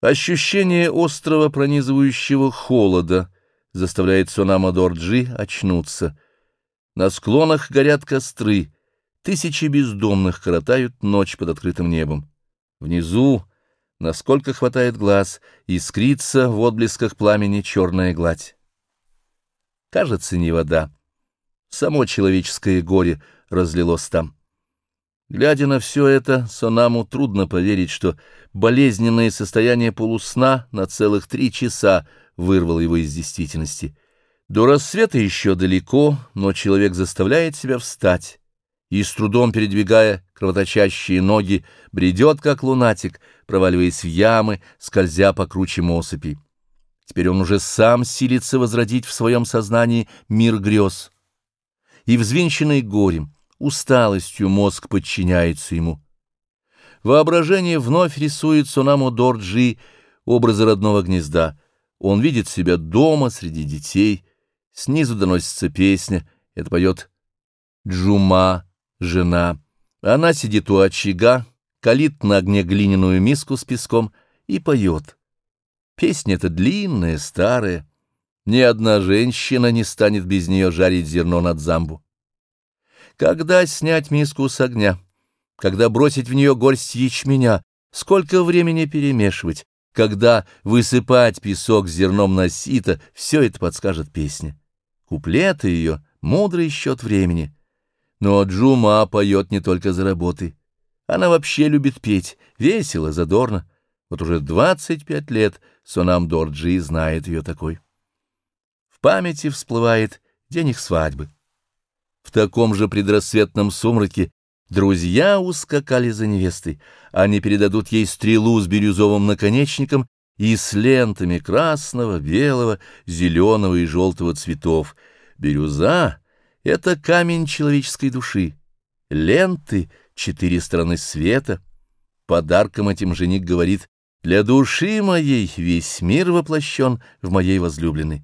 Ощущение острого пронизывающего холода заставляет Сонама Дорджи очнуться. На склонах горят костры, тысячи бездомных коротают ночь под открытым небом. Внизу, насколько хватает глаз, искрится в отблесках пламени черная гладь. Кажется, не вода. Само человеческое горе разлилось там. Глядя на все это, Сонаму трудно поверить, что болезненное состояние полусна на целых три часа вырвало его из действительности. До рассвета еще далеко, но человек заставляет себя встать и, с трудом передвигая кровоточащие ноги, бредет, как лунатик, проваливаясь в ямы, скользя по круче осыпи. Теперь он уже сам силится возродить в своем сознании мир грез. И, взвинченный горем, усталостью мозг подчиняется ему. Воображение вновь рисует Сонаму Дорджи образы родного гнезда. Он видит себя дома среди детей. Снизу доносится песня. Это поет Джума, жена. Она сидит у очага, калит на огне глиняную миску с песком и поет. Песня эта длинная, старая. Ни одна женщина не станет без нее жарить зерно над замбу. Когда снять миску с огня? Когда бросить в нее горсть ячменя? Сколько времени перемешивать? Когда высыпать песок зерном на сито? Все это подскажет песня. Куплеты ее — мудрый счет времени. Но Джума поет не только за работой. Она вообще любит петь, весело, задорно. Вот уже двадцать пять лет Сонам Дорджи знает ее такой. В памяти всплывает день их свадьбы. В таком же предрассветном сумраке друзья ускакали за невестой. Они передадут ей стрелу с бирюзовым наконечником и с лентами красного, белого, зеленого и желтого цветов. Бирюза — это камень человеческой души. Ленты — четыре стороны света. Подарком этим жених говорит «Для души моей весь мир воплощен в моей возлюбленной».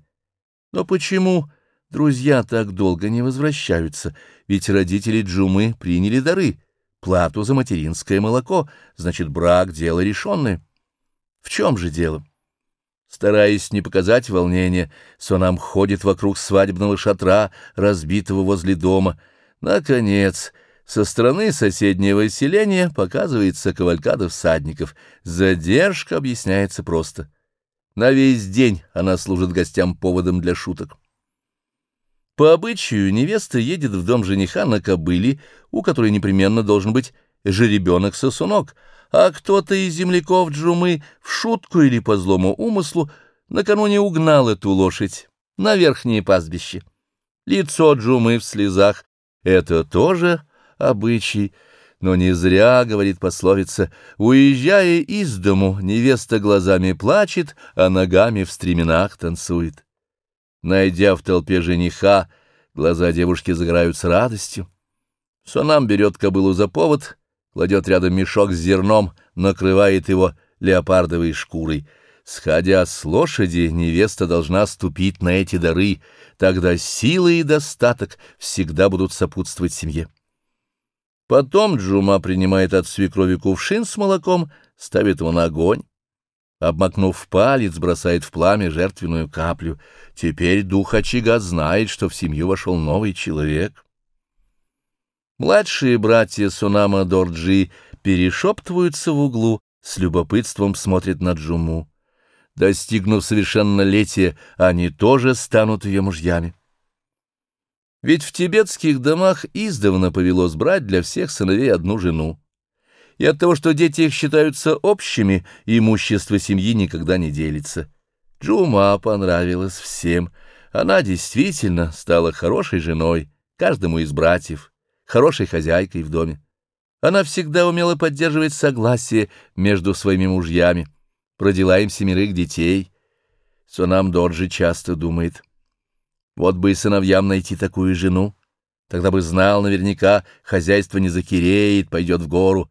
Но почему Друзья так долго не возвращаются, ведь родители Джумы приняли дары, плату за материнское молоко, значит, брак — дело решенное. В чем же дело? Стараясь не показать волнения, Сонам ходит вокруг свадебного шатра, разбитого возле дома. Наконец, со стороны соседнего селения показывается кавалькада всадников. Задержка объясняется просто. На весь день она служит гостям поводом для шуток. По обычаю невеста едет в дом жениха на кобыле, у которой непременно должен быть жеребенок-сосунок, а кто-то из земляков Джумы в шутку или по злому умыслу накануне угнал эту лошадь на верхнее пастбище. Лицо Джумы в слезах — это тоже обычай, но не зря, говорит пословица, уезжая из дому, невеста глазами плачет, а ногами в стременах танцует. Найдя в толпе жениха, глаза девушки загораются радостью. Сонам берет кобылу за повод, кладет рядом мешок с зерном, накрывает его леопардовой шкурой. Сходя с лошади, невеста должна ступить на эти дары, тогда сила и достаток всегда будут сопутствовать семье. Потом Джума принимает от свекрови кувшин с молоком, ставит его на огонь. Обмакнув палец, бросает в пламя жертвенную каплю. Теперь дух очага знает, что в семью вошел новый человек. Младшие братья Сунама Дорджи перешептываются в углу, с любопытством смотрят на Джуму. Достигнув совершеннолетия, они тоже станут ее мужьями. Ведь в тибетских домах издавна повелось брать для всех сыновей одну жену и от того, что дети их считаются общими, имущество семьи никогда не делится. Джума понравилась всем. Она действительно стала хорошей женой, каждому из братьев, хорошей хозяйкой в доме. Она всегда умела поддерживать согласие между своими мужьями, родила им семерых детей. Сонам Дорджи часто думает, вот бы и сыновьям найти такую жену, тогда бы знал наверняка, хозяйство не закиреет, пойдет в гору,